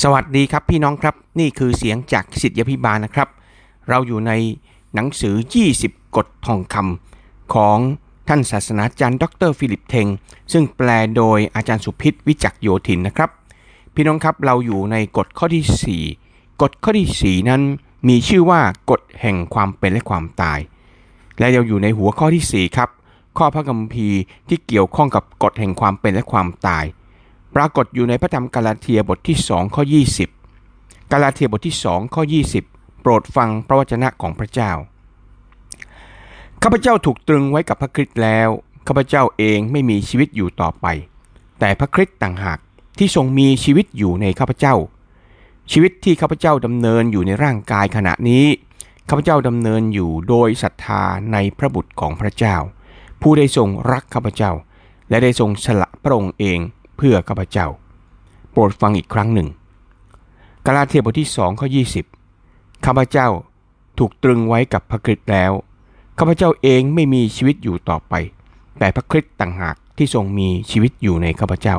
สวัสดีครับพี่น้องครับนี่คือเสียงจากศิษยาภิบาลนะครับ เราอยู่ในหนังสือ 20 กฎทองคำของท่านศาสนาจารย์ ดรฟิลิปเทง ซึ่งแปลโดยอาจารย์สุพิษวิจักโยธินนะครับ พี่น้องครับเราอยู่ในกฎข้อที่ 4 กฎข้อที่ 4 นั้นมีชื่อว่ากฎแห่งความเป็นและความตาย และเราอยู่ในหัวข้อที่ 4 ครับ ข้อพระคัมภีร์ที่เกี่ยวข้องกับกฎแห่งความเป็นและความตาย ปรากฏอยู่ในพระธรรมกาลาเทียบทที่2ข้อ20 กาลาเทียบทที่2ข้อ20 โปรดฟังพระวจนะของพระเจ้า ข้าพเจ้าถูกตรึงไว้กับพระคริสต์แล้ว ข้าพเจ้าเองไม่มีชีวิตอยู่ต่อไป แต่พระคริสต์ต่างหากที่ทรงมีชีวิตอยู่ในข้าพเจ้า ชีวิตที่ข้าพเจ้าดำเนินอยู่ในร่างกายขณะนี้ข้าพเจ้าดำเนินอยู่โดยศรัทธาในพระบุตรของพระเจ้า ผู้ได้ทรงรักข้าพเจ้า และได้ทรงสละพระองค์เอง พื่อข้าพเจ้า โปรดฟังอีกครั้งหนึ่ง กาลาเทียบทที่สองข้อ20ข้าพเจ้าถูกตรึงไว้กับพระคริสต์แล้วข้าพเจ้าเองไม่มีชีวิตอยู่ต่อไป แต่พระคริสต์ต่างหากที่ทรงมีชีวิตอยู่ในข้าพเจ้า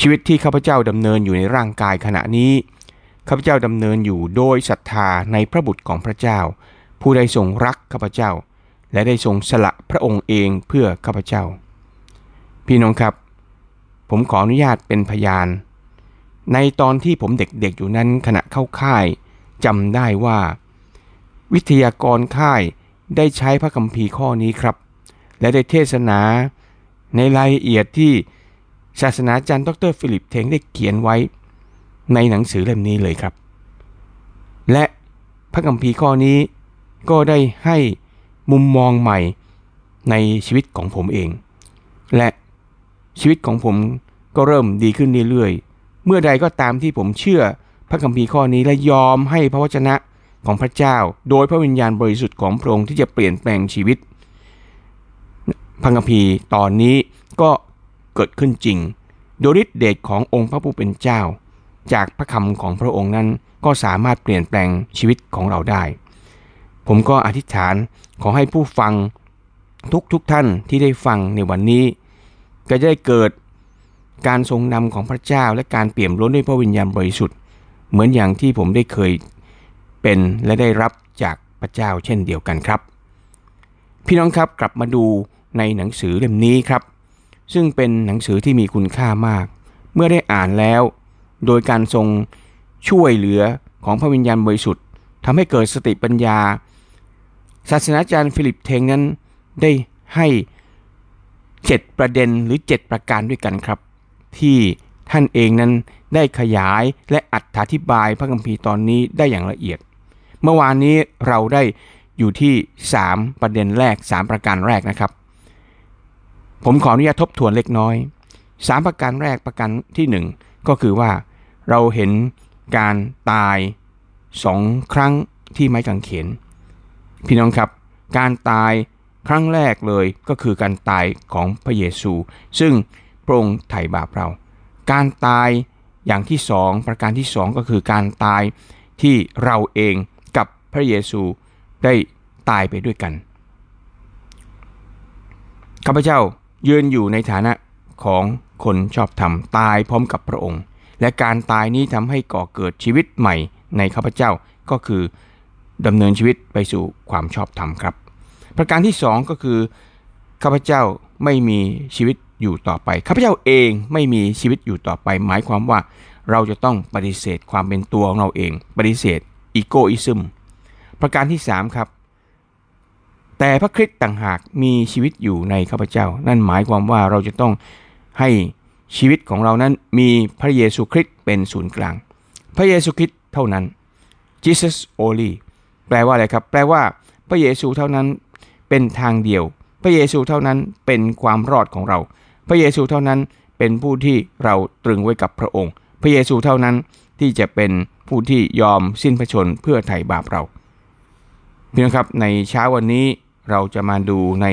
ชีวิตที่ข้าพเจ้าดำเนินอยู่ในร่างกายขณะนี้ข้าพเจ้าดำเนินอยู่โดยศรัทธาในพระบุตรของพระเจ้า ผู้ได้ทรงรักข้าพเจ้า และได้ทรงสละพระองค์เองเพื่อข้าพเจ้า พี่น้องครับ ผมขออนุญาตเป็นพยาน ในตอนที่ผมเด็กๆอยู่นั้นขณะเข้าค่ายจำได้ว่า วิทยากรค่ายได้ใช้พระคัมภีร์ข้อนี้ครับ และได้เทศนาในรายละเอียดที่ศาสนาจารย์ดรฟิลิปเทงได้เขียนไว้ในหนังสือเล่มนี้เลยครับ และพระคัมภีร์ข้อนี้ก็ได้ให้มุมมองใหม่ในชีวิตของผมเอง และ ชีวิตของผมก็เริ่มดีขึ้นเรื่อยๆ เมื่อใดก็ตามที่ผมเชื่อพระคัมภีร์ข้อนี้และยอมให้พระวจนะของพระเจ้า โดยพระวิญญาณบริสุทธิ์ของพระองค์ที่จะเปลี่ยนแปลงชีวิตพระคัมภีร์ตอนนี้ก็เกิดขึ้นจริง โดยฤทธิเดชขององค์พระผู้เป็นเจ้า จากพระคำของพระองค์นั้นก็สามารถเปลี่ยนแปลงชีวิตของเราได้ ผมก็อธิษฐานขอให้ผู้ฟังทุกทุกท่านที่ได้ฟังในวันนี้ ก็จะได้เกิดการทรงนำของพระเจ้าและการเปี่ยมล้นด้วยพระวิญญาณบริสุทธิ์ เหมือนอย่างที่ผมได้เคยเป็นและได้รับจากพระเจ้าเช่นเดียวกันครับ พี่น้องครับกลับมาดูในหนังสือเล่มนี้ครับ ซึ่งเป็นหนังสือที่มีคุณค่ามาก เมื่อได้อ่านแล้ว โดยการทรงช่วยเหลือของพระวิญญาณบริสุทธิ์ทำให้เกิดสติปัญญา ศาสนาจารย์ฟิลิปเทงนั้นได้ให้ 7 ประเด็นหรือ 7 ประการด้วยกันครับ ที่ท่านเองนั้นได้ขยายและอัดอธิบายพระคัมภีร์ตอนนี้ได้อย่างละเอียด เมื่อวานนี้เราได้อยู่ที่ 3 ประเด็นแรก 3 ประการแรกนะครับ ผมขออนุญาตทบทวนเล็กน้อย 3 ประการแรกประการที่ 1 ก็คือว่าเราเห็นการตายสองครั้งที่ไม้กางเขน พี่น้องครับ การตาย ครั้งแรกเลยก็คือการตายของพระเยซู ซึ่งพระองค์ไถ่บาปเรา การตายอย่างที่สองประการที่สองก็คือการตายที่เราเองกับพระเยซูได้ตายไปด้วยกันข้าพเจ้ายืนอยู่ในฐานะของคนชอบธรรมตายพร้อมกับพระองค์ และการตายนี้ทำให้ก่อเกิดชีวิตใหม่ในข้าพเจ้าก็คือดำเนินชีวิตไปสู่ความชอบธรรมครับ ประการที่สองก็คือข้าพเจ้าไม่มีชีวิตอยู่ต่อไปข้าพเจ้าเองไม่มีชีวิตอยู่ต่อไป หมายความว่าเราจะต้องปฏิเสธความเป็นตัวของเราเอง ปฏิเสธอีโกอิซึมประการที่ 3 ครับ แต่พระคริสต์ต่างหากมีชีวิตอยู่ในข้าพเจ้า นั่นหมายความว่าเราจะต้องให้ชีวิตของเรานั้นมีพระเยซูคริสต์เป็นศูนย์กลาง พระเยซูคริสต์เท่านั้น Jesus only แปลว่าอะไรครับ แปลว่าพระเยซูเท่านั้น เป็นทางเดียว พระเยซูเท่านั้นเป็นความรอดของเรา พระเยซูเท่านั้นเป็นผู้ที่เราตรึงไว้กับพระองค์ พระเยซูเท่านั้นที่จะเป็นผู้ที่ยอมสิ้นพระชนม์เพื่อไถ่บาปเราพี่น้องครับในเช้าวันนี้เราจะมาดูใน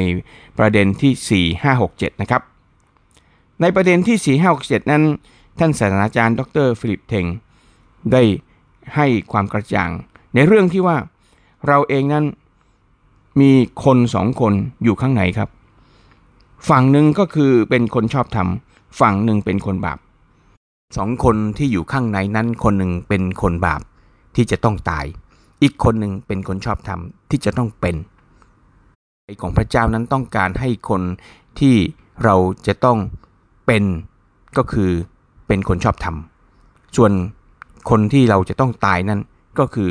ประเด็นที่ 4 5 6 7 นะครับ ในประเด็นที่ 4 5 6 7 นั้น ท่านศาสนาจารย์ ดรฟิลิปเทงได้ให้ความกระจ่าง ในเรื่องที่ว่าเราเองนั้น มีคนสองคนอยู่ข้างในครับ ฝั่งหนึ่งก็คือเป็นคนชอบธรรม ฝั่งหนึ่งเป็นคนบาปสองคนที่อยู่ข้างในนั้นคนหนึ่งเป็นคนบาปที่จะต้องตาย อีกคนหนึ่งเป็นคนชอบธรรมที่จะต้องเป็นของพระเจ้านั้นต้องการให้คนที่เราจะต้องเป็นก็คือเป็นคนชอบธรรม ส่วนคนที่เราจะต้องตายนั้นก็คือ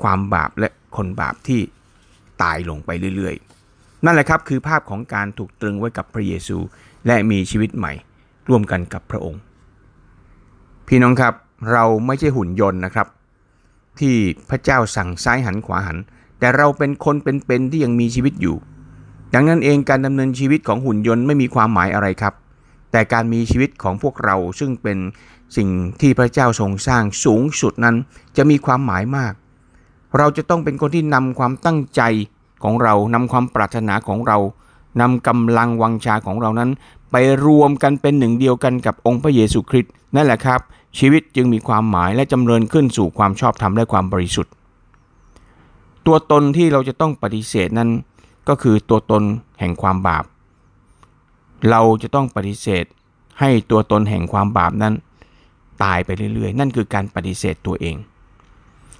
ความบาปและคนบาปที่ ตายลงไปเรื่อยๆ นั่นแหละครับคือภาพของการถูกตรึงไว้กับพระเยซู และมีชีวิตใหม่ ร่วมกันกับพระองค์ พี่น้องครับเราไม่ใช่หุ่นยนต์นะครับ ที่พระเจ้าสั่งซ้ายหันขวาหัน แต่เราเป็นคนเป็นๆที่ยังมีชีวิตอยู่ ดังนั้นเองการดำเนินชีวิตของหุ่นยนต์ไม่มีความหมายอะไรครับ แต่การมีชีวิตของพวกเราซึ่งเป็นสิ่งที่พระเจ้าทรงสร้างสูงสุดนั้น จะมีความหมายมาก เราจะต้องเป็นคนที่นำความตั้งใจของเรานำความปรารถนาของเรานำกำลังวังชาของเรานั้น ไปรวมกันเป็นหนึ่งเดียวกันกับองค์พระเยซูคริสต์นั่นแหละครับ ชีวิตจึงมีความหมายและจำเริญขึ้นสู่ความชอบธรรมและความบริสุทธิ์ ตัวตนที่เราจะต้องปฏิเสธนั้น ก็คือตัวตนแห่งความบาป เราจะต้องปฏิเสธ ให้ตัวตนแห่งความบาปนั้น ตายไปเรื่อยๆ นั่นคือการปฏิเสธตัวเอง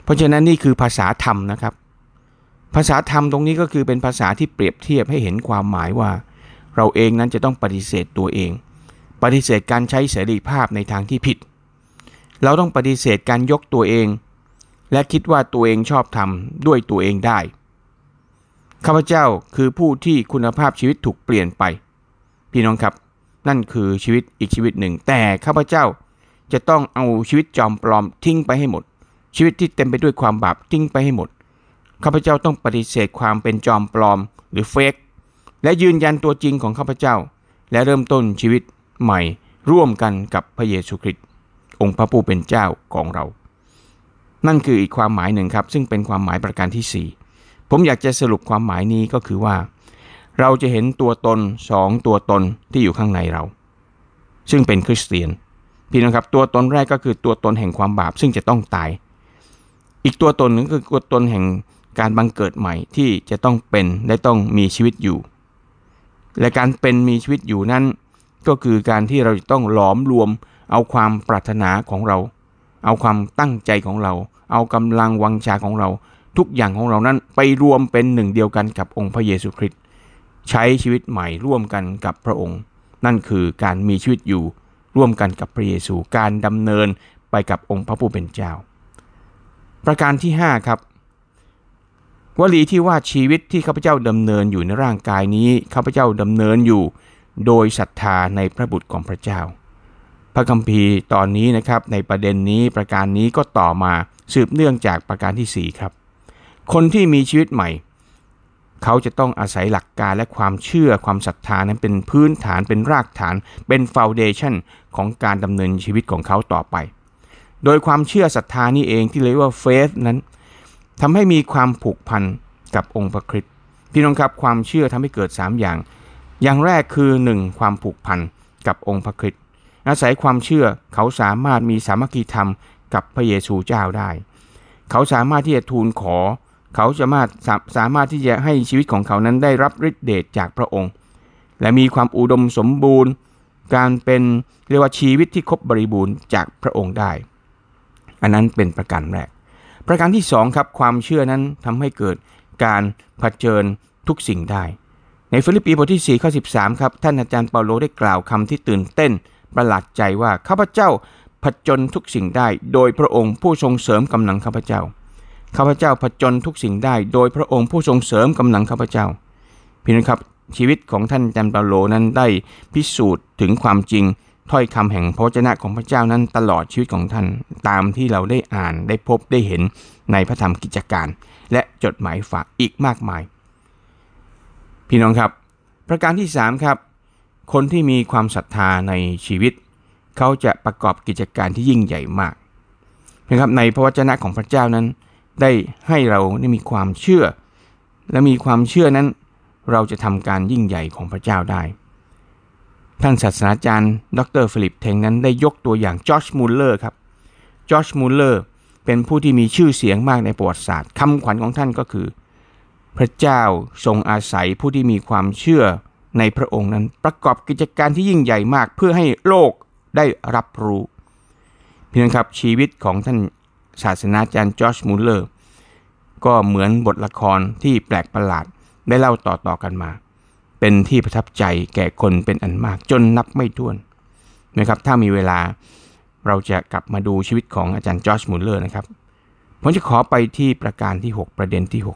เพราะฉะนั้นนี่คือภาษาธรรมนะครับ ภาษาธรรมตรงนี้ก็คือเป็นภาษาที่เปรียบเทียบให้เห็นความหมายว่า เราเองนั้นจะต้องปฏิเสธตัวเอง ปฏิเสธการใช้เสรีภาพในทางที่ผิด เราต้องปฏิเสธการยกตัวเอง และคิดว่าตัวเองชอบทำด้วยตัวเองได้ข้าพเจ้าคือผู้ที่คุณภาพชีวิตถูกเปลี่ยนไป พี่น้องครับ นั่นคือชีวิตอีกชีวิตหนึ่ง แต่ข้าพเจ้าจะต้องเอาชีวิตจอมปลอมทิ้งไปให้หมด ชีวิตที่เต็มไปด้วยความบาปทิ้งไปให้หมด ข้าพเจ้าต้องปฏิเสธความเป็นจอมปลอมหรือเฟกและยืนยันตัวจริงของข้าพเจ้า และเริ่มต้นชีวิตใหม่ร่วมกันกับพระเยซูคริสต์องค์พระผู้เป็นเจ้าของเรา นั่นคืออีกความหมายหนึ่งครับ ซึ่งเป็นความหมายประการที่ 4 ผมอยากจะสรุปความหมายนี้ก็คือว่า เราจะเห็นตัวตนสองตัวตนที่อยู่ข้างในเรา ซึ่งเป็นคริสเตียน พี่น้องครับตัวตนแรกก็คือตัวตนแห่งความบาปซึ่งจะต้องตาย อีกตัวตนหนึ่งคือตัวตนแห่งการบังเกิดใหม่ที่จะต้องเป็นและต้องมีชีวิตอยู่ และการเป็นมีชีวิตอยู่นั้น ก็คือการที่เราจะต้องหลอมรวม เอาความปรารถนาของเรา เอาความตั้งใจของเรา เอากำลังวังชาของเรา ทุกอย่างของเรานั้นไปรวมเป็นหนึ่งเดียวกันกับองค์พระเยซูคริสต์ใช้ชีวิตใหม่ร่วมกันกับพระองค์ นั่นคือการมีชีวิตอยู่ร่วมกันกับพระเยซูการดำเนินไปกับองค์พระผู้เป็นเจ้า ประการที่ 5 ครับ วลีที่ว่าชีวิตที่ข้าพเจ้าดำเนินอยู่ในร่างกายนี้ข้าพเจ้าดำเนินอยู่ โดยศรัทธาในพระบุตรของพระเจ้า พระคัมภีร์ตอนนี้นะครับในประเด็นนี้ประการนี้ก็ต่อมาสืบเนื่องจากประการที่ 4 ครับ คนที่มีชีวิตใหม่ เขาจะต้องอาศัยหลักการและความเชื่อความศรัทธานั้นเป็นพื้นฐานเป็นรากฐาน เป็นฟาวเดชันของการดำเนินชีวิตของเขาต่อไป โดยความเชื่อศรัทธานี่เองที่เรียกว่าเฟสนั้นทำให้มีความผูกพันกับองค์พระคริสต์พี่น้องครับความเชื่อทำให้เกิด 3 อย่าง อย่างแรกคือ 1. ความผูกพันกับองค์พระคริสต์อาศัยความเชื่อเขาสามารถมีสามัคคีธรรมกับพระเยซูเจ้าได้ เขาสามารถที่จะทูลขอ เขาสามารถสามารถที่จะให้ชีวิตของเขานั้นได้รับฤทธิเดชจากพระองค์ และมีความอุดมสมบูรณ์ การเป็นเรียกว่าชีวิตที่ครบบริบูรณ์จากพระองค์ได้ อันนั้นเป็นประการแรก ประการที่สองครับความเชื่อนั้นทำให้เกิดการเผชิญทุกสิ่งได้ ในฟิลิปปีบทที่4ข้อ13ครับท่านอาจารย์เปาโลได้กล่าวคำที่ตื่นเต้น ประหลาดใจว่าข้าพเจ้าผจญทุกสิ่งได้ โดยพระองค์ผู้ทรงเสริมกำลังข้าพเจ้าข้าพเจ้าผจญทุกสิ่งได้ โดยพระองค์ผู้ทรงเสริมกำลังข้าพเจ้าพี่น้องครับชีวิตของท่านอาจันเปาโลนั้นได้พิสูจน์ถึงความจริง ถ้อยคำแห่งพระวจนะของพระเจ้านั้นตลอดชีวิตของท่านตามที่เราได้อ่านได้พบได้เห็นในพระธรรมกิจการ และจดหมายฝากอีกมากมาย พี่น้องครับ ประการที่3ครับคนที่มีความศรัทธาในชีวิต เขาจะประกอบกิจการที่ยิ่งใหญ่มากนะครับในพระวจนะของพระเจ้านั้น ได้ให้เราได้มีความเชื่อ และมีความเชื่อนั้น เราจะทำการยิ่งใหญ่ของพระเจ้าได้ ท่านศาสนาจารย์ ดรฟิลิปเทงนั้นได้ยกตัวอย่างจอร์จมูลเลอร์ครับจอร์จมูลเลอร์เป็นผู้ที่มีชื่อเสียงมากในประวัติศาสตร์คำขวัญของท่านก็คือ พระเจ้าทรงอาศัยผู้ที่มีความเชื่อในพระองค์นั้นประกอบกิจการที่ยิ่งใหญ่มากเพื่อให้โลกได้รับรู้พี่น้องครับชีวิตของท่านศาสนาจารย์จอร์จมูลเลอร์ก็เหมือนบทละครที่แปลกประหลาดได้เล่าต่อๆกันมา เป็นที่ประทับใจแก่คนเป็นอันมากจนนับไม่ถ้วนนะครับถ้ามีเวลาเราจะกลับมาดูชีวิตของอาจารย์จอร์จมูลเลอร์นะครับผมจะขอไปที่ประการที่ 6 ประเด็นที่ 6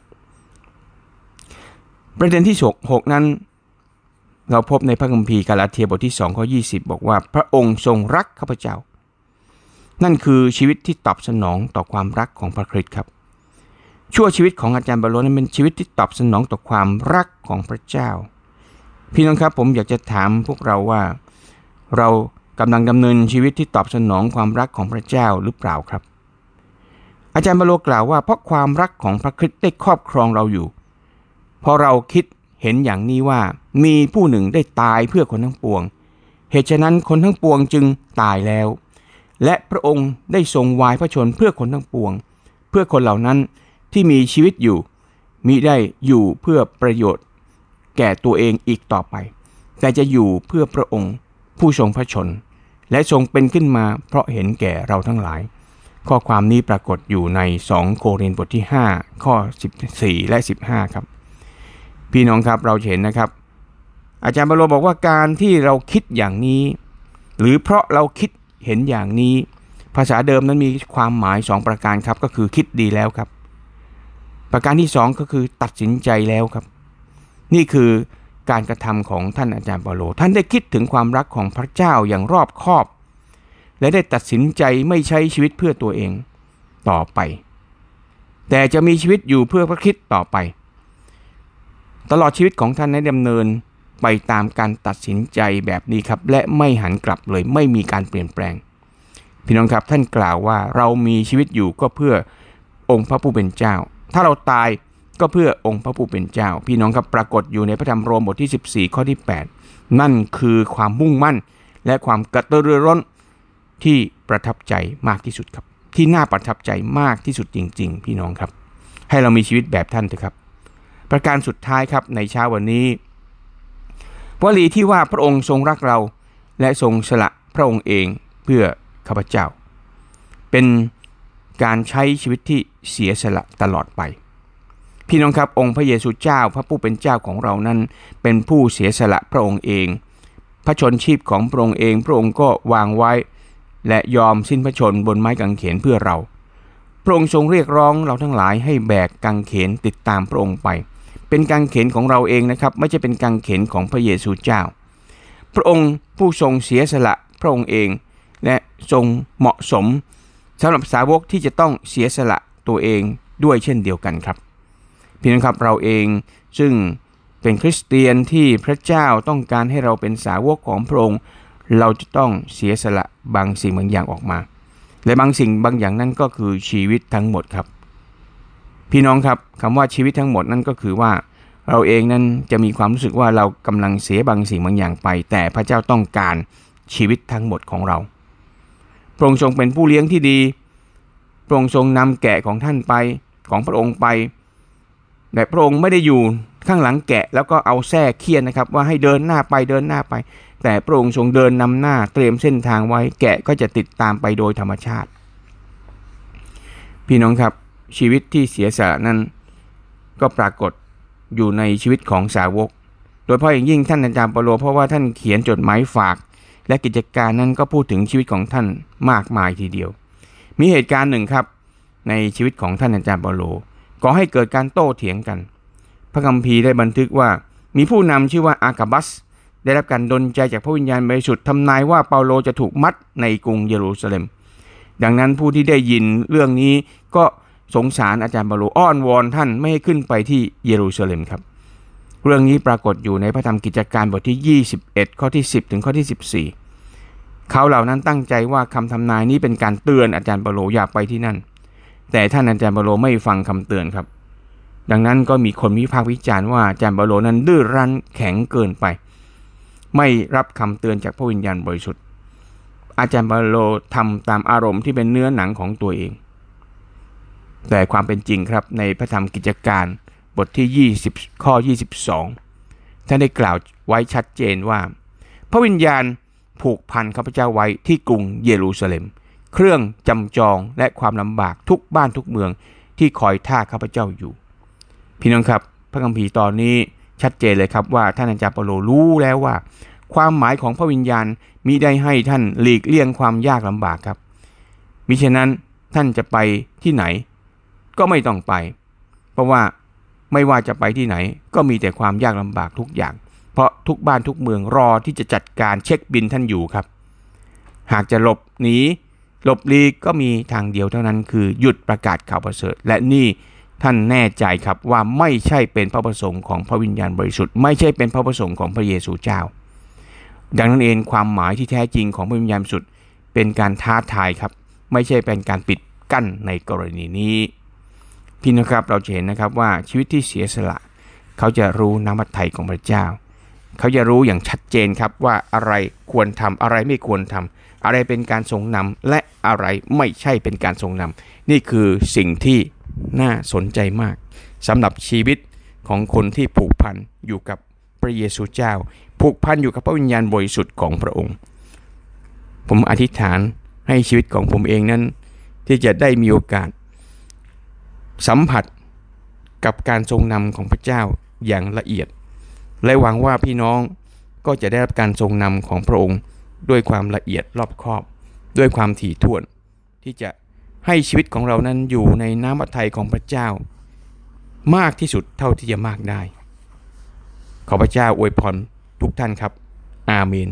ประเด็นที่6นั้น เราพบในพระคัมภีร์กาลาเทียบทที่2ข้อ20 บอกว่า พระองค์ทรงรักข้าพเจ้า นั่นคือชีวิตที่ตอบสนองต่อความรักของพระคริสต์ครับ ชั่วชีวิตของอาจารย์บาโลนั้นเป็นชีวิตที่ตอบสนองต่อความรักของพระเจ้า พี่น้องครับผมอยากจะถามพวกเราว่า เรากำลังดำเนินชีวิตที่ตอบสนองความรักของพระเจ้าหรือเปล่าครับ อาจารย์บาโลกล่าวว่า เพราะความรักของพระคริสต์ได้ครอบครองเราอยู่ พอเราคิดเห็นอย่างนี้ว่า มีผู้หนึ่งได้ตายเพื่อคนทั้งปวง เหตุฉะนั้นคนทั้งปวงจึงตายแล้ว และพระองค์ได้ทรงวายพระชนเพื่อคนทั้งปวง เพื่อคนเหล่านั้นที่มีชีวิตอยู่มิได้อยู่เพื่อประโยชน์ แก่ตัวเองอีกต่อไป แต่จะอยู่เพื่อพระองค์ ผู้ทรงพระชน และทรงเป็นขึ้นมาเพราะเห็นแก่เราทั้งหลาย ข้อความนี้ปรากฏอยู่ใน 2 โครินธ์บทที่ 5 ข้อ 14 และ 15 ครับ พี่น้องครับเราเห็นนะครับ อาจารย์บาโลบอกว่าการที่เราคิดอย่างนี้ หรือเพราะเราคิดเห็นอย่างนี้ ภาษาเดิมนั้นมีความหมาย 2 ประการครับก็คือคิดดีแล้วครับ ประการที่ 2 ก็คือตัดสินใจแล้วครับ นี่คือการกระทำของท่านอาจารย์เปาโล ท่านได้คิดถึงความรักของพระเจ้าอย่างรอบคอบ และได้ตัดสินใจไม่ใช้ชีวิตเพื่อตัวเองต่อไป แต่จะมีชีวิตอยู่เพื่อพระคิดต่อไป ตลอดชีวิตของท่านได้ดำเนินไปตามการตัดสินใจแบบนี้ครับ และไม่หันกลับเลยไม่มีการเปลี่ยนแปลง พี่น้องครับท่านกล่าวว่าเรามีชีวิตอยู่ก็เพื่อองค์พระผู้เป็นเจ้า ถ้าเราตาย ก็เพื่อองค์พระผู้เป็นเจ้า พี่น้องครับปรากฏอยู่ในพระธรรมโรมบทที่ 14 ข้อที่ 8 นั่นคือความมุ่งมั่น และความกระตือรือร้นที่ประทับใจมากที่สุดครับ ที่น่าประทับใจมากที่สุดจริง ๆ พี่น้องครับ ให้เรามีชีวิตแบบท่านเถอะครับ ประการสุดท้ายครับในเช้าวันนี้วลีที่ว่าพระองค์ทรงรักเรา และทรงสละพระองค์เองเพื่อข้าพเจ้า เป็นการใช้ชีวิตที่เสียสละตลอดไป พี่น้องครับองค์พระเยซูเจ้าพระผู้เป็นเจ้าของเรานั้น เป็นผู้เสียสละพระองค์เอง พระชนชีพของพระองค์เอง พระองค์ก็วางไว้ และยอมสิ้นพระชนบนไม้กางเขนเพื่อเรา พระองค์ทรงเรียกร้องเราทั้งหลายให้แบกกางเขนติดตามพระองค์ไป เป็นกางเขนของเราเองนะครับไม่ใช่เป็นกางเขนของพระเยซูเจ้า พระองค์ผู้ทรงเสียสละพระองค์เอง และทรงเหมาะสมสำหรับสาวกที่จะต้องเสียสละตัวเองด้วยเช่นเดียวกันครับ พี่น้องครับเราเองซึ่งเป็นคริสเตียนที่พระเจ้าต้องการให้เราเป็นสาวกของพระองค์ เราจะต้องเสียสละบางสิ่งบางอย่างออกมา และบางสิ่งบางอย่างนั่นก็คือชีวิตทั้งหมดครับ พี่น้องครับคำว่าชีวิตทั้งหมดนั่นก็คือว่า เราเองนั้นจะมีความรู้สึกว่าเรากำลังเสียบางสิ่งบางอย่างไป แต่พระเจ้าต้องการชีวิตทั้งหมดของเรา พระองค์ทรงเป็นผู้เลี้ยงที่ดี พระองค์ทรงนำแกะของท่านไปของพระองค์ไป แต่พระองค์ไม่ได้อยู่ข้างหลังแกะแล้วก็เอาแส้เคียนนะครับ ว่าให้เดินหน้าไปเดินหน้าไป แต่พระองค์ทรงเดินนำหน้าเตรียมเส้นทางไว้แกะก็จะติดตามไปโดยธรรมชาติ พี่น้องครับชีวิตที่เสียสละนั้น ก็ปรากฏอยู่ในชีวิตของสาวก โดยเฉพาะอย่างยิ่งท่านอาจารย์เปโลเพราะว่าท่านเขียนจดหมายฝาก และกิจการนั้นก็พูดถึงชีวิตของท่านมากมายทีเดียว มีเหตุการณ์หนึ่งครับในชีวิตของท่านอาจารย์เปโล ก่อให้เกิดการโต้เถียงกัน พระคัมภีร์ได้บันทึกว่ามีผู้นำชื่อว่าอากาบัส ได้รับการดลใจจากพระวิญญาณบริสุทธิ์ทำนายว่าเปาโลจะถูกมัดในกรุงเยรูซาเล็ม ดังนั้นผู้ที่ได้ยินเรื่องนี้ก็สงสารอาจารย์เปาโลอ้อนวอนท่านไม่ให้ขึ้นไปที่เยรูซาเล็มครับ เรื่องนี้ปรากฏอยู่ในพระธรรมกิจการบทที่ 21 ข้อที่ 10 ถึงข้อที่ 14 เขาเหล่านั้นตั้งใจว่าคำทำนายนี้เป็นการเตือนอาจารย์เปาโลอยากไปที่นั่น แต่ท่านอาจารย์บาโลไม่ฟังคำเตือนครับ ดังนั้นก็มีคนวิพากษ์วิจารณ์ว่าอาจารย์บาโลนั้นดื้อรั้นแข็งเกินไป ไม่รับคำเตือนจากพระวิญญาณบริสุทธิ์ อาจารย์บาโลทำตามอารมณ์ที่เป็นเนื้อหนังของตัวเอง แต่ความเป็นจริงครับในพระธรรมกิจการบทที่ 20 ข้อ 22 ท่านได้กล่าวไว้ชัดเจนว่า พระวิญญาณผูกพันข้าพเจ้าไว้ที่กรุงเยรูซาเล็ม เครื่องจำจองและความลำบากทุกบ้านทุกเมืองที่คอยท่าข้าพเจ้าอยู่ พี่น้องครับพระคัมภีร์ตอนนี้ชัดเจนเลยครับว่าท่านอาจารย์เปโลรู้แล้วว่า ความหมายของพระวิญญาณมิได้ให้ท่านหลีกเลี่ยงความยากลำบากครับ มิฉะนั้นท่านจะไปที่ไหน ก็ไม่ต้องไป เพราะว่าไม่ว่าจะไปที่ไหน ก็มีแต่ความยากลำบากทุกอย่าง เพราะทุกบ้านทุกเมืองรอที่จะจัดการเช็คบินท่านอยู่ครับ หากจะหลบหนี หลบลีกก็มีทางเดียวเท่านั้นคือหยุดประกาศข่าวประเสริฐ และนี่ท่านแน่ใจครับว่าไม่ใช่เป็นพระประสงค์ของพระวิญญาณบริสุทธิ์ไม่ใช่เป็นพระประสงค์ของพระเยซูเจ้า ดังนั้นเองความหมายที่แท้จริงของพระวิญญาณบริสุทธิ์เป็นการท้าทายครับ ไม่ใช่เป็นการปิดกั้นในกรณีนี้ พี่นะครับเราจะเห็นนะครับว่าชีวิตที่เสียสละ เขาจะรู้น้ำพระทัยของพระเจ้า เขาจะรู้อย่างชัดเจนครับว่าอะไรควรทำอะไรไม่ควรทำ อะไรเป็นการทรงนำและอะไรไม่ใช่เป็นการทรงนำนี่คือสิ่งที่น่าสนใจมากสำหรับชีวิตของคนที่ผูกพันอยู่กับพระเยซูเจ้า ผูกพันอยู่กับพระวิญญาณบริสุทธิ์ของพระองค์ ผมอธิษฐานให้ชีวิตของผมเองนั้น ที่จะได้มีโอกาส สัมผัสกับการทรงนำของพระเจ้าอย่างละเอียด และหวังว่าพี่น้องก็จะได้รับการทรงนำของพระองค์ ด้วยความละเอียดรอบคอบ ด้วยความถี่ถ้วน ที่จะให้ชีวิตของเรานั้นอยู่ในน้ำพระทัยของพระเจ้า มากที่สุดเท่าที่จะมากได้ ขอพระเจ้าอวยพรทุกท่านครับ อาเมน